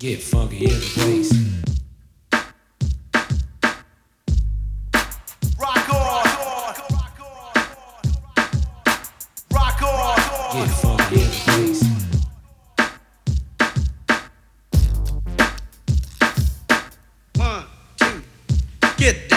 Get funky in the place. Rock on. Rock on. Get funky in the place. One, two, get down.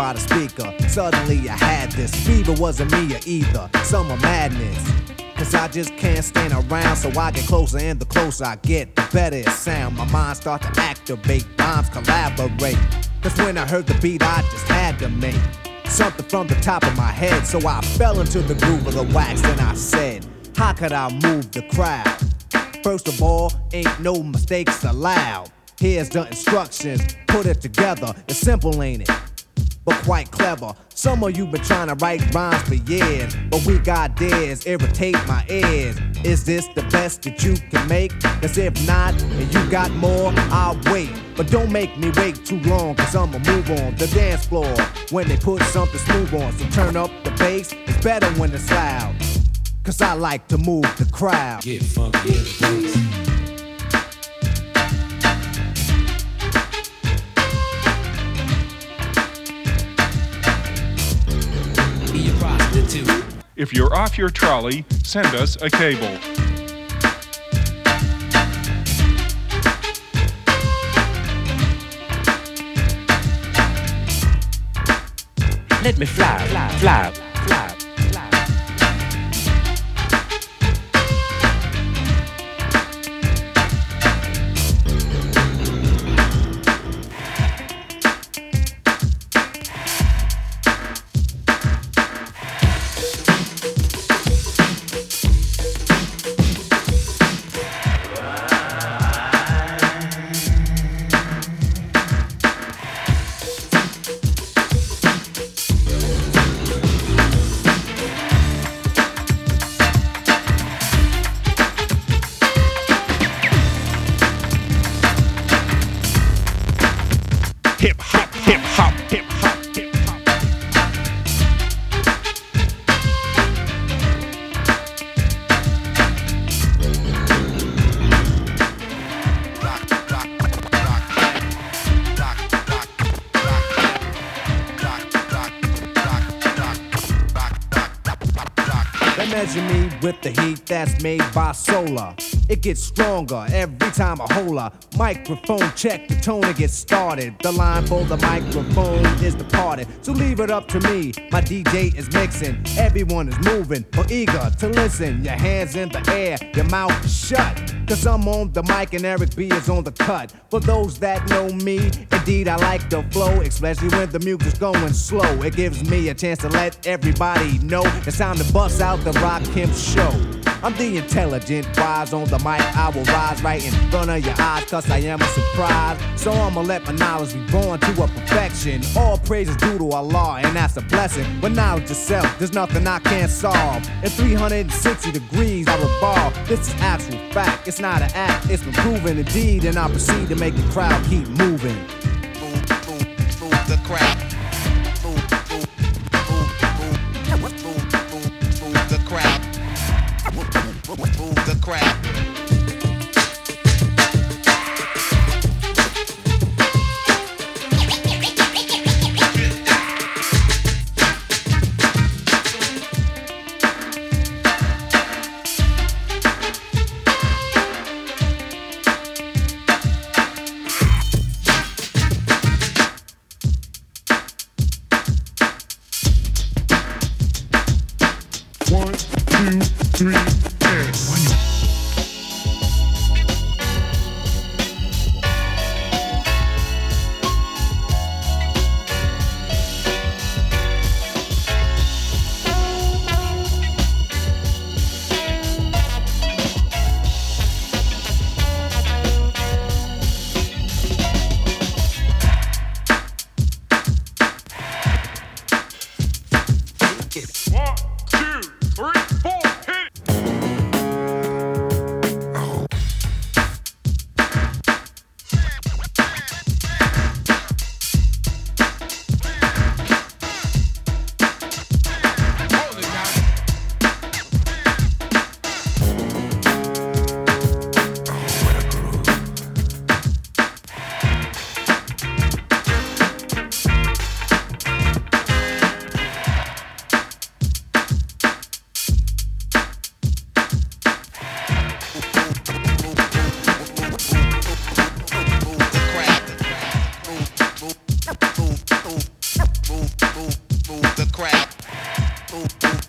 By the speaker, suddenly I had this fever. Wasn't me either, summer madness. Cause I just can't stand around, so I get closer, and the closer I get, the better it sound. My mind start to activate, rhymes collaborate. Cause when I heard the beat, I just had to make something from the top of my head. So I fell into the groove of the wax, and I said, How could I move the crowd? First of all, ain't no mistakes allowed. Here's the instructions, put it together. It's simple, ain't it? But quite clever. Some of you been trying to write rhymes for years, but we got dares, irritate my ears. Is this the best that you can make? Cause if not, and you got more, I'll wait. But don't make me wait too long, cause I'ma move on the dance floor when they put something smooth on. So turn up the bass, it's better when it's loud. Cause I like to move the crowd. Get funky in If you're off your trolley, send us a cable. Let me fly, fly, fly. They measure me with the heat that's made by solar. It gets stronger every time I hold a microphone. Check the tone and get started. The line for the microphone is departed. So leave it up to me. My DJ is mixing. Everyone is moving or eager to listen. Your hands in the air, your mouth shut. Cause I'm on the mic and Eric B is on the cut. For those that know me, indeed I like the flow, especially when the music's going slow. It gives me a chance to let everybody know it's time to bust out the Rock Kemp show. I'm the intelligent, wise on the mic. I will rise right in front of your eyes, cause I am a surprise. So I'ma let my knowledge be born to a perfection. All praise is due to Allah, and that's a blessing. But knowledge itself, there's nothing I can't solve. In 360 degrees, I revolve. This is actual fact, it's not an act, it's been proven indeed. And I proceed to make the crowd keep moving. Move, move, move the crowd. Three, ooh, ooh.